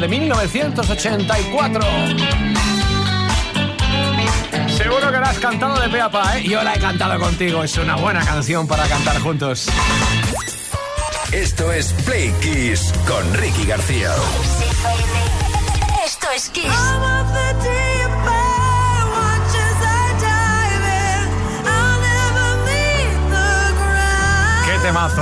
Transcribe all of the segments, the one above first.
De 1984. Seguro que la has cantado de pe a pa, ¿eh? Yo la he cantado contigo. Es una buena canción para cantar juntos. Esto es Play Kiss con Ricky García. Esto es Kiss.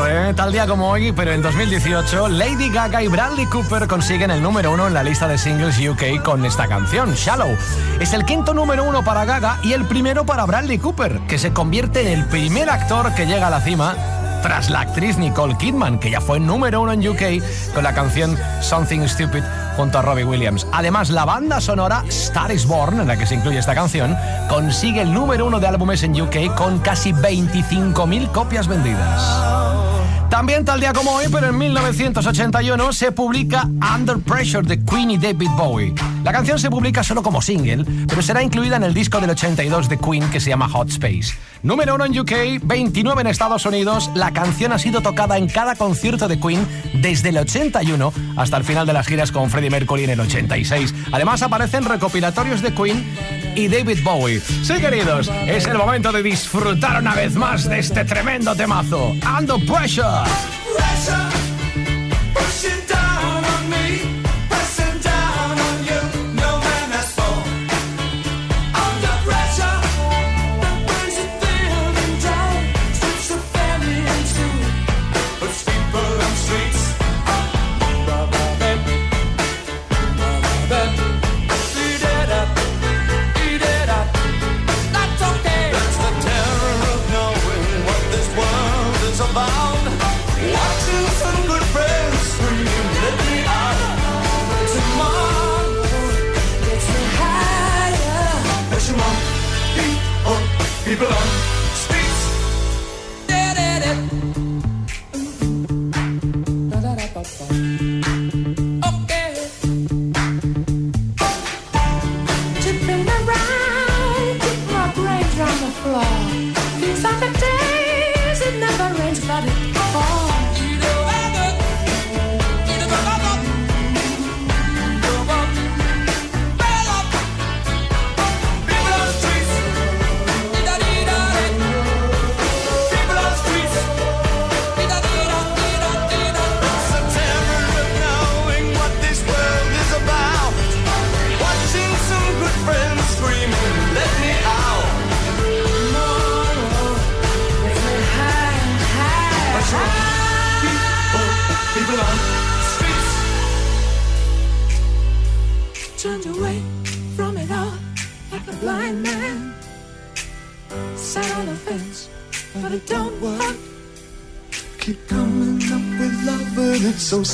¿Eh? Tal día como hoy, pero en 2018, Lady Gaga y Bradley Cooper consiguen el número uno en la lista de singles UK con esta canción, Shallow. Es el quinto número uno para Gaga y el primero para Bradley Cooper, que se convierte en el primer actor que llega a la cima tras la actriz Nicole Kidman, que ya fue número uno en UK con la canción Something Stupid junto a Robbie Williams. Además, la banda sonora Star is Born, en la que se incluye esta canción, consigue el número uno de álbumes en UK con casi 25.000 copias vendidas. También tal día como hoy, pero en 1981, se publica Under Pressure de Queen y David Bowie. La canción se publica solo como single, pero será incluida en el disco del 82 de Queen que se llama Hot Space. Número 1 en UK, 29 en Estados Unidos, la canción ha sido tocada en cada concierto de Queen desde el 81 hasta el final de las giras con Freddie Mercury en el 86. Además aparecen recopilatorios de Queen y David Bowie. Sí, queridos, es el momento de disfrutar una vez más de este tremendo temazo. Under Pressure.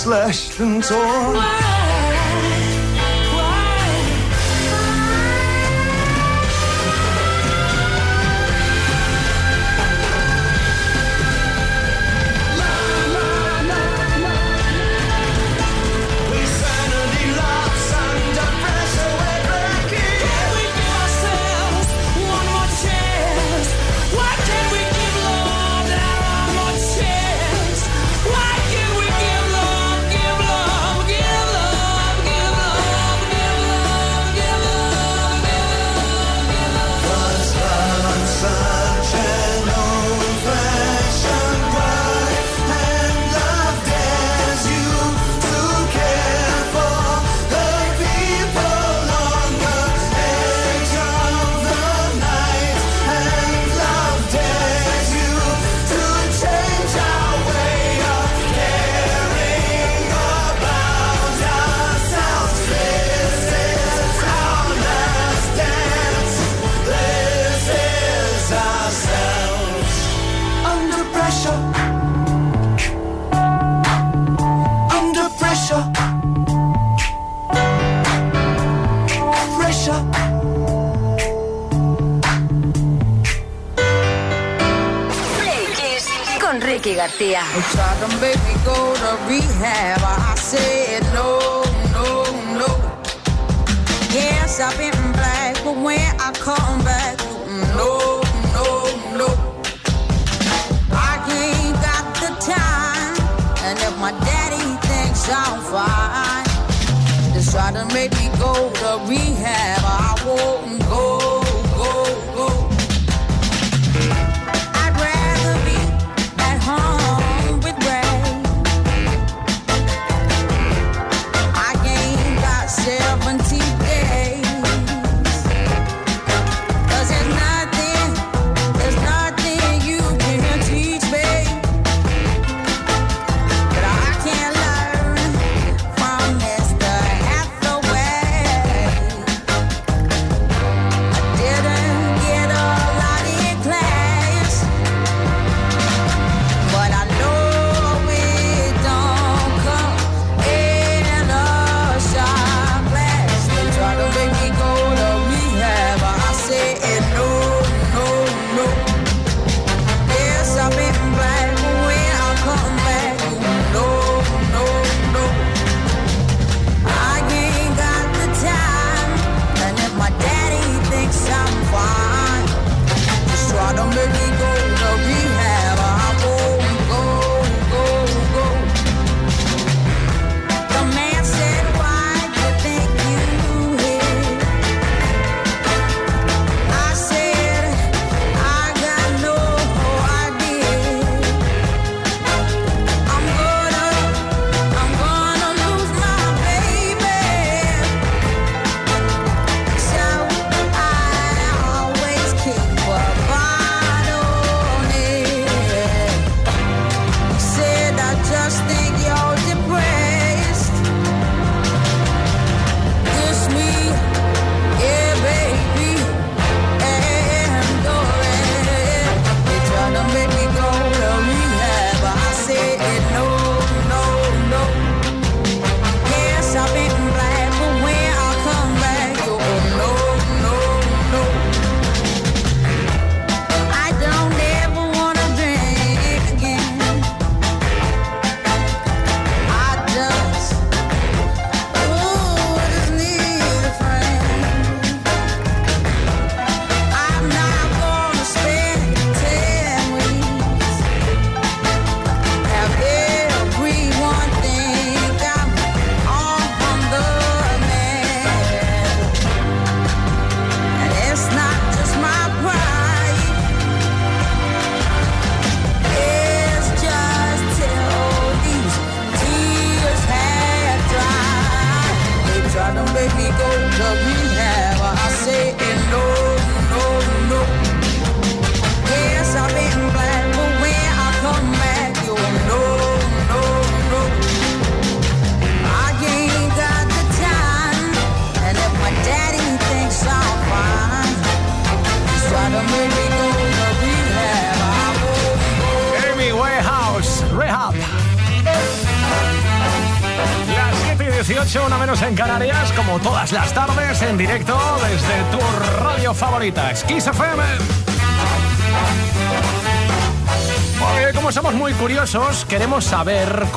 Slashed and torn.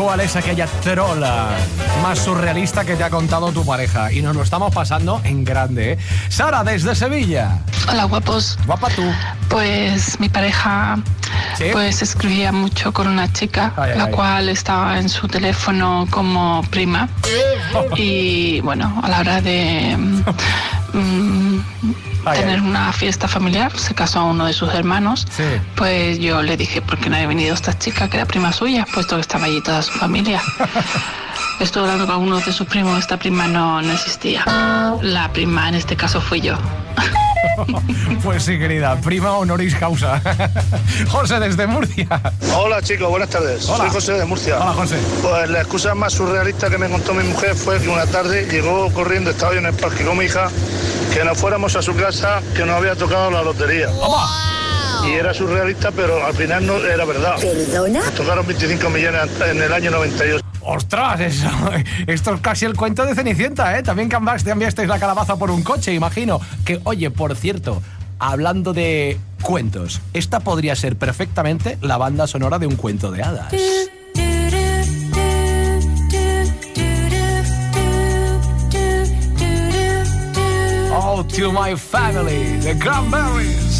Cuál es aquella trola más surrealista que te ha contado tu pareja. Y nos lo estamos pasando en grande, ¿eh? Sara, desde Sevilla. Hola guapos. Guapa tú. Pues mi pareja ¿Sí? pues escribía mucho con una chica, Ay, la ay. cual estaba en su teléfono como prima. Y bueno, a la hora de mm, mm, Ay, tener ay. una fiesta familiar, se casó uno de sus hermanos. Sí. Pues yo le dije, ¿por qué no había venido esta chica que era prima suya? Puesto que estaba allí toda su familia. Estuve hablando con algunos de sus primos, esta prima no, no existía. La prima en este caso fui yo. Pues sí, querida, prima honoris causa. José, desde Murcia. Hola chicos, buenas tardes. Hola. Soy José de Murcia. Hola, José. Pues la excusa más surrealista que me contó mi mujer fue que una tarde llegó corriendo, estaba yo en el parque con mi hija, que nos fuéramos a su casa, que nos había tocado la lotería. Y era surrealista, pero al final no era verdad. ¿Perdona? Nos tocaron 25 millones en el año 98. Ostras, eso, esto es casi el cuento de Cenicienta, ¿eh? También cambiaste, enviasteis la calabaza por un coche, imagino. Que, oye, por cierto, hablando de cuentos, esta podría ser perfectamente la banda sonora de un cuento de hadas. To my family, the Cranberries.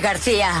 García.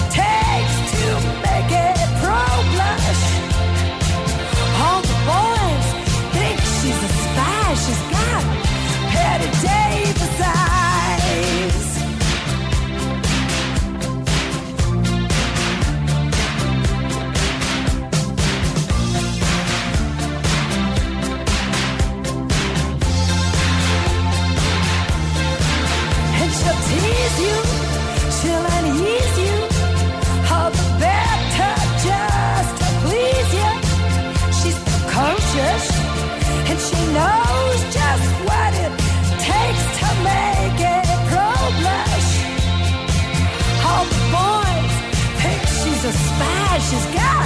knows just what it takes to make it pro blush. All the boys think she's a spy. She's got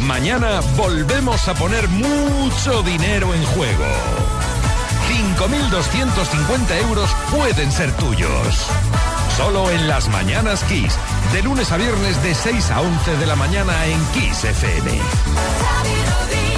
Mañana volvemos a poner mucho dinero en juego. 5.250 euros pueden ser tuyos. Solo en las mañanas Kiss, de lunes a viernes de 6 a 11 de la mañana en Kiss FM.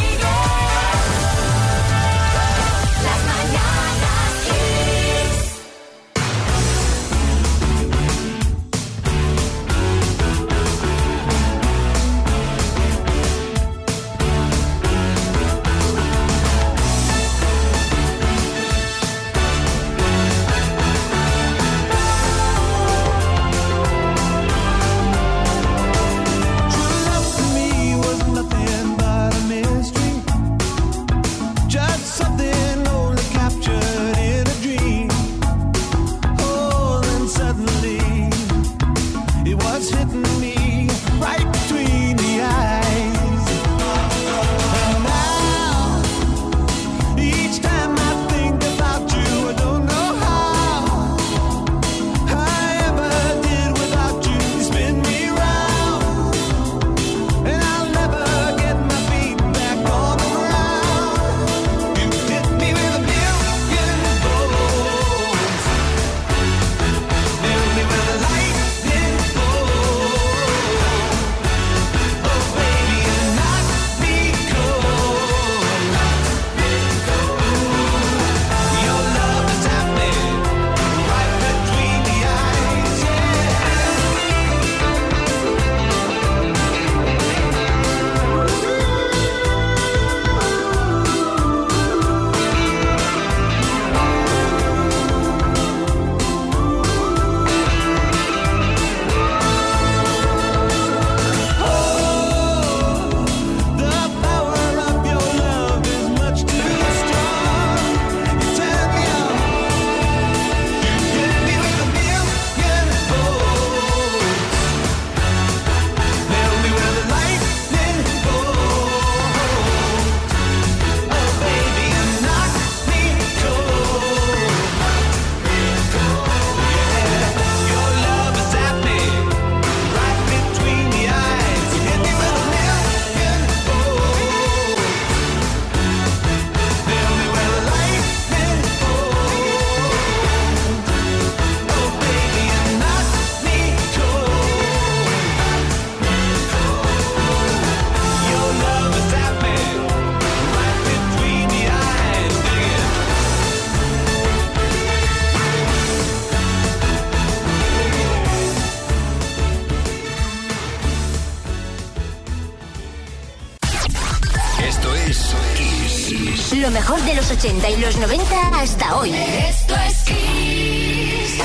80 y los 90 hasta hoy. Esto es Kiss.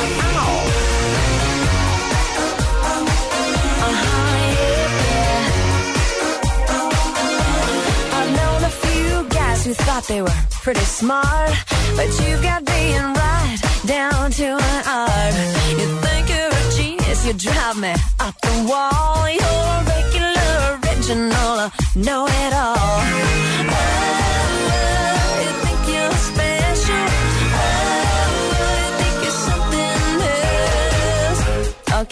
Who thought they were pretty smart, but you've got being right down to an art. You think you're a genius, you drive me up the wall. You're a regular original, know it all. Oh.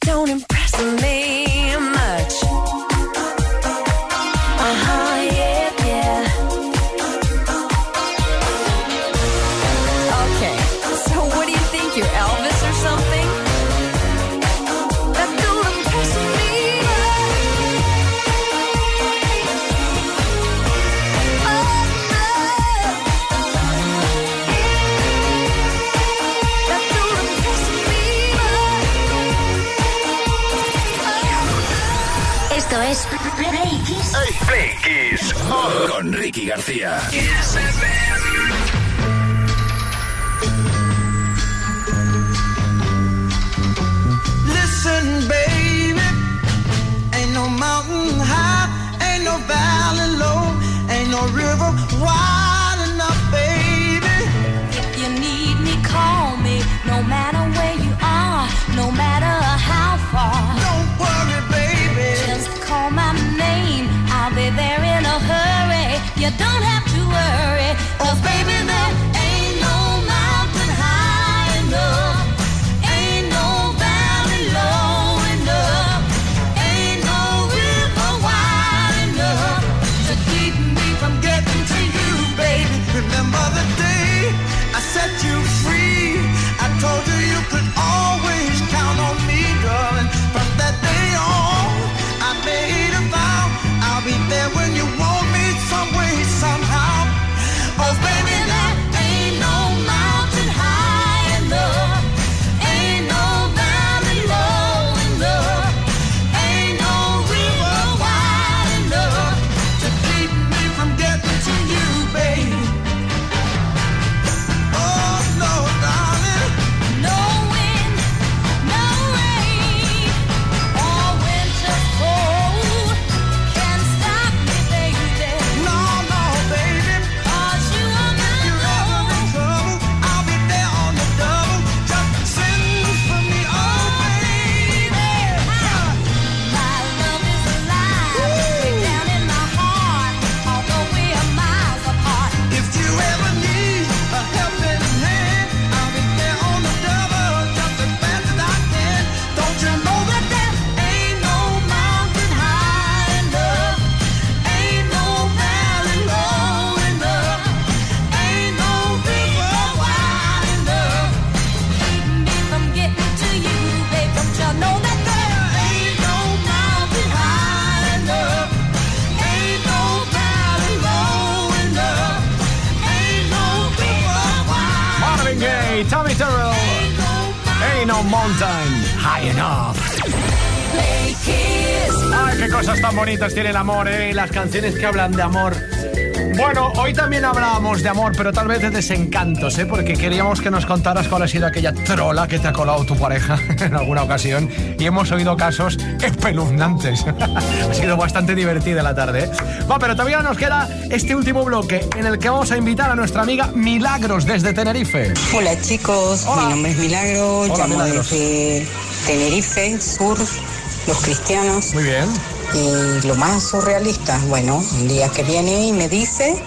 don't impress me. Con, con Ricky García. Listen, baby. Ain't no mountain high, ain't no valley low, ain't no river wide. You don't have to worry, cause baby, there tiene el amor, ¿eh? Las canciones que hablan de amor. Bueno, hoy también hablábamos de amor, pero tal vez de desencantos, ¿eh? Porque queríamos que nos contaras cuál ha sido aquella trola que te ha colado tu pareja en alguna ocasión. Y hemos oído casos espeluznantes. ha sido bastante divertida la tarde, ¿eh? Va, pero todavía nos queda este último bloque en el que vamos a invitar a nuestra amiga Milagros desde Tenerife. Hola chicos, Hola. mi nombre es Milagros, Hola, llamo Milagros. desde Tenerife, Sur, Los Cristianos. Muy bien. Y lo más surrealista, bueno, un día que viene y me dice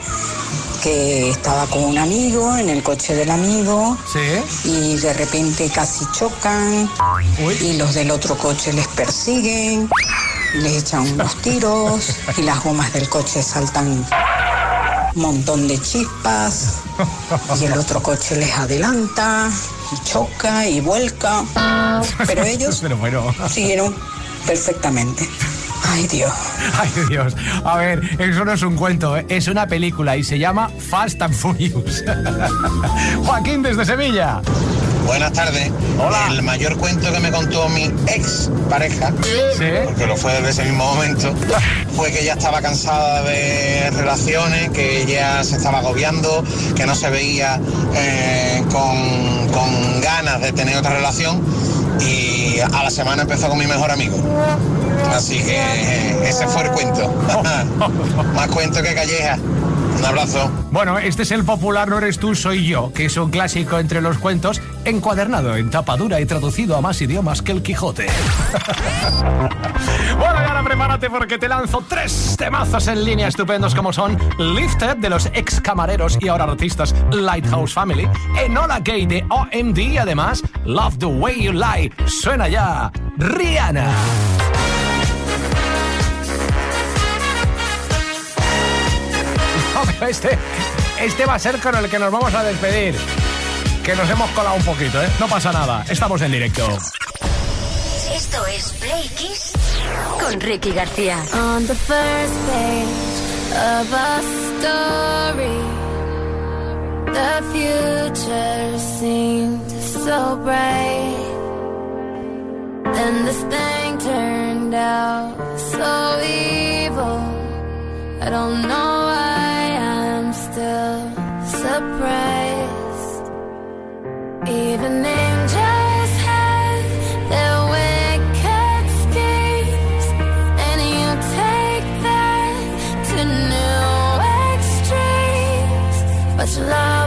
que estaba con un amigo en el coche del amigo Sí. y de repente casi chocan Uy. y los del otro coche les persiguen, les echan unos tiros y las gomas del coche saltan un montón de chispas y el otro coche les adelanta y choca y vuelca, pero ellos Pero bueno. siguieron perfectamente. Ay Dios. Ay, Dios. A ver, eso no es un cuento, ¿eh? es una película y se llama Fast and Furious. Joaquín desde Sevilla. Buenas tardes. Hola. El mayor cuento que me contó mi ex pareja, Sí. porque lo fue desde ese mismo momento, fue que ella estaba cansada de relaciones, que ella se estaba agobiando, que no se veía eh, con, con ganas de tener otra relación y a la semana empezó con mi mejor amigo. Así que eh, ese fue el cuento. Más cuento que calleja. Un abrazo. Bueno, este es el popular No eres tú, soy yo, que es un clásico entre los cuentos, encuadernado en tapadura y traducido a más idiomas que el Quijote. bueno, y ahora prepárate porque te lanzo tres temazos en línea estupendos como son Lifted de los ex camareros y ahora artistas Lighthouse Family, Enola Gay de OMD y además Love the Way You Lie. Suena ya Rihanna. Este, este va a ser con el que nos vamos a despedir. Que nos hemos colado un poquito, ¿eh? No pasa nada, estamos en directo. Esto es Play Kiss con Ricky García. On the first page of a story, the future seemed so bright. Then this thing turned out so evil. I don't know why Surprised. Even angels have their wicked schemes, and you take to new extremes. But you'll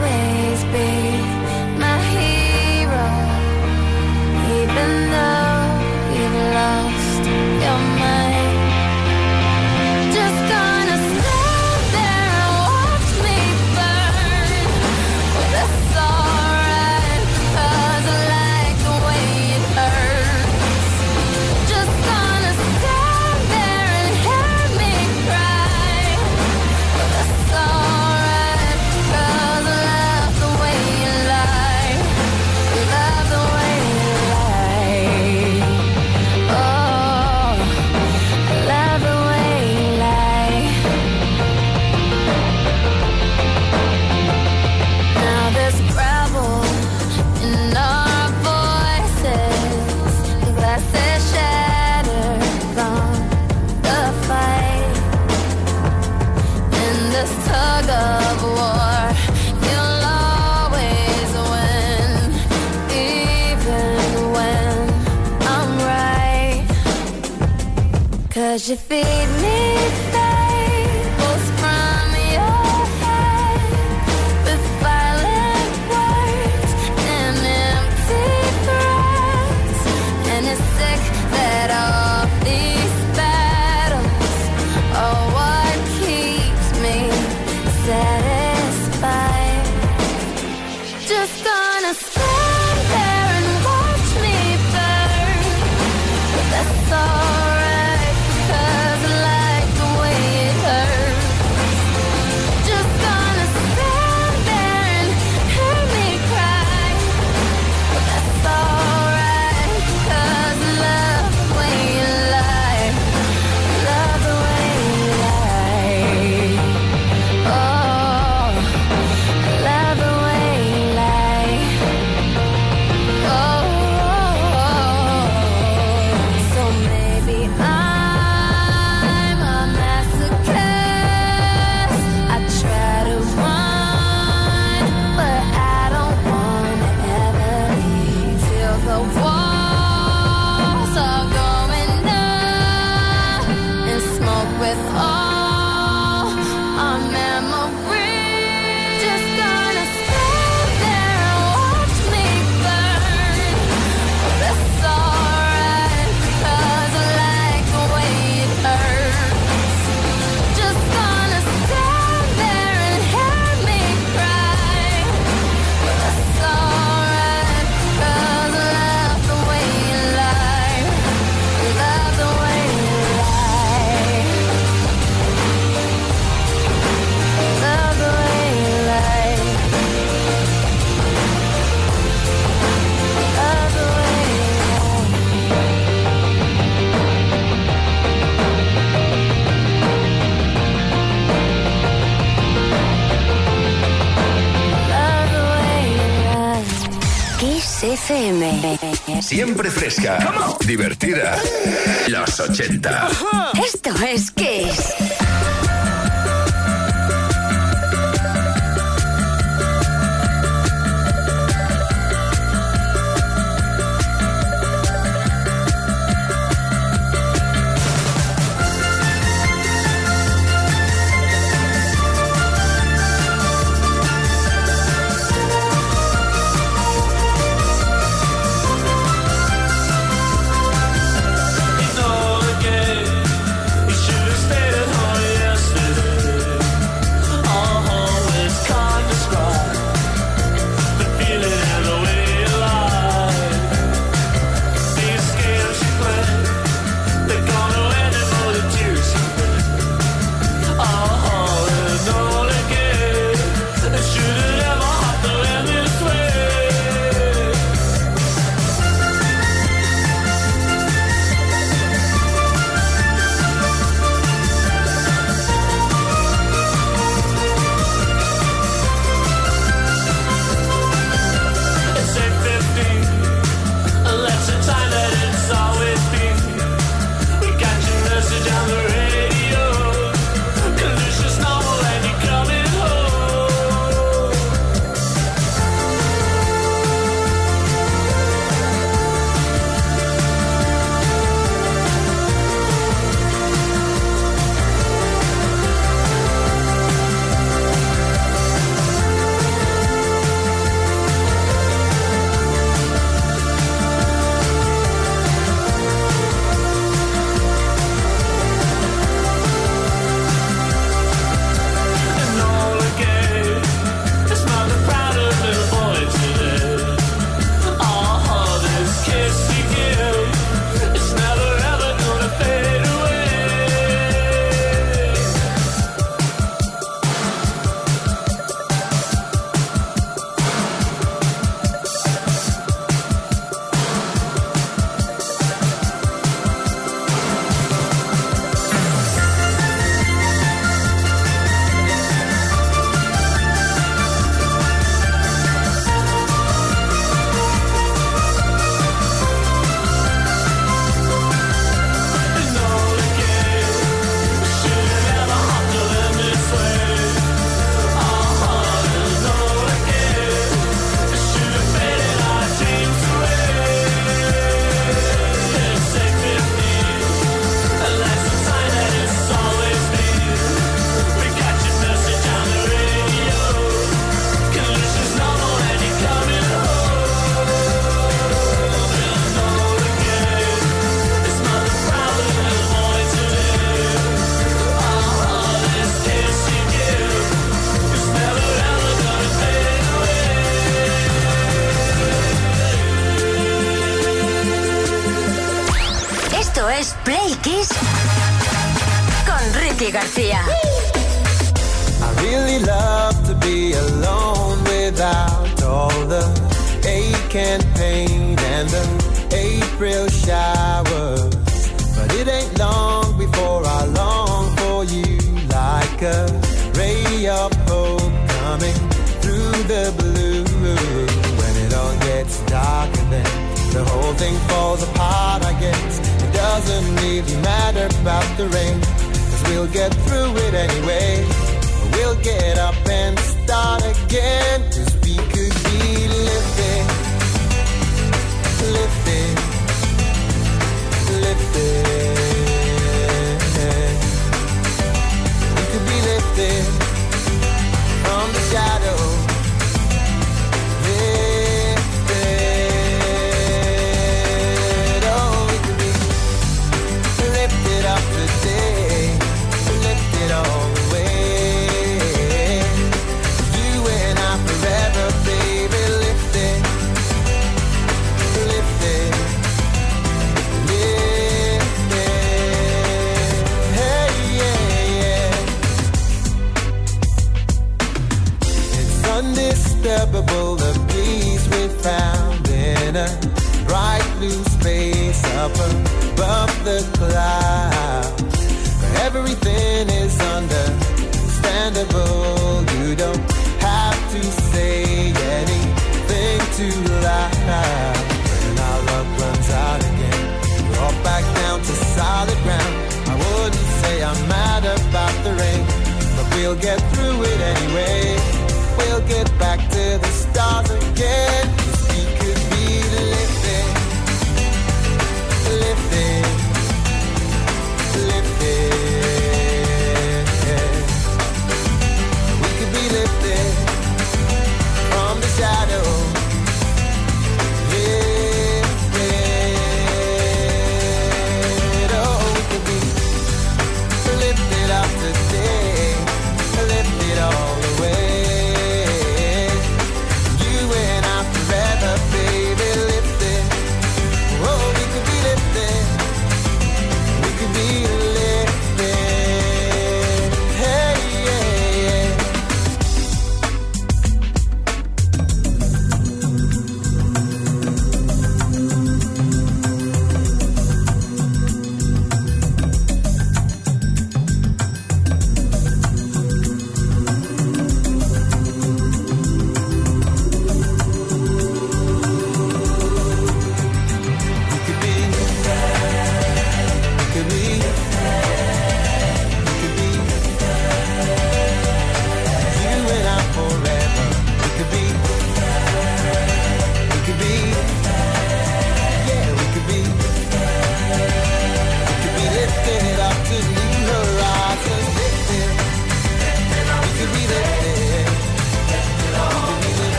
FM. Siempre fresca, divertida. Los 80. Esto es Kiss.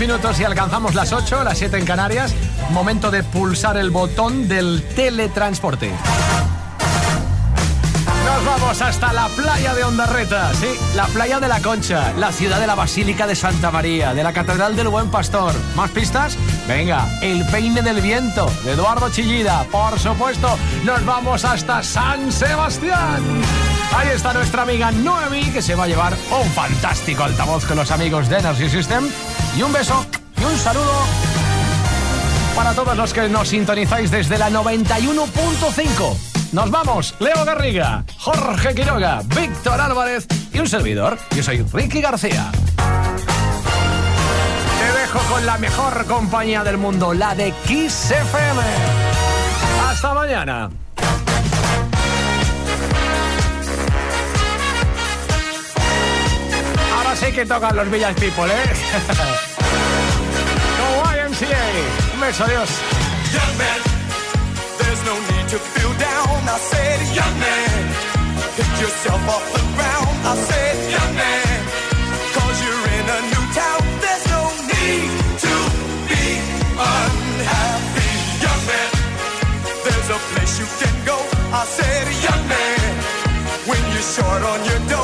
Minutos y alcanzamos las 8, las 7 en Canarias. Momento de pulsar el botón del teletransporte. Nos vamos hasta la playa de Ondarreta, sí, la playa de la Concha, la ciudad de la Basílica de Santa María, de la Catedral del Buen Pastor. ¿Más pistas? Venga, El Peine del Viento, de Eduardo Chillida. Por supuesto, nos vamos hasta San Sebastián. Ahí está nuestra amiga Noemi, que se va a llevar un fantástico altavoz con los amigos de Energy System. Y un beso y un saludo para todos los que nos sintonizáis desde la 91.5. Nos vamos, Leo Garriga, Jorge Quiroga, Víctor Álvarez y un servidor. Yo soy Ricky García. Te dejo con la mejor compañía del mundo, la de Kiss FM. Hasta mañana. Sí que tocan los Village People, ¿eh? Con YMCA. Un beso, adiós. Young man, there's no need to feel down. I said, young man, pick yourself off the ground. I said, young man, cause you're in a new town. There's no need to be unhappy. Young man, there's a place you can go. I said, young man, when you're short on your dough,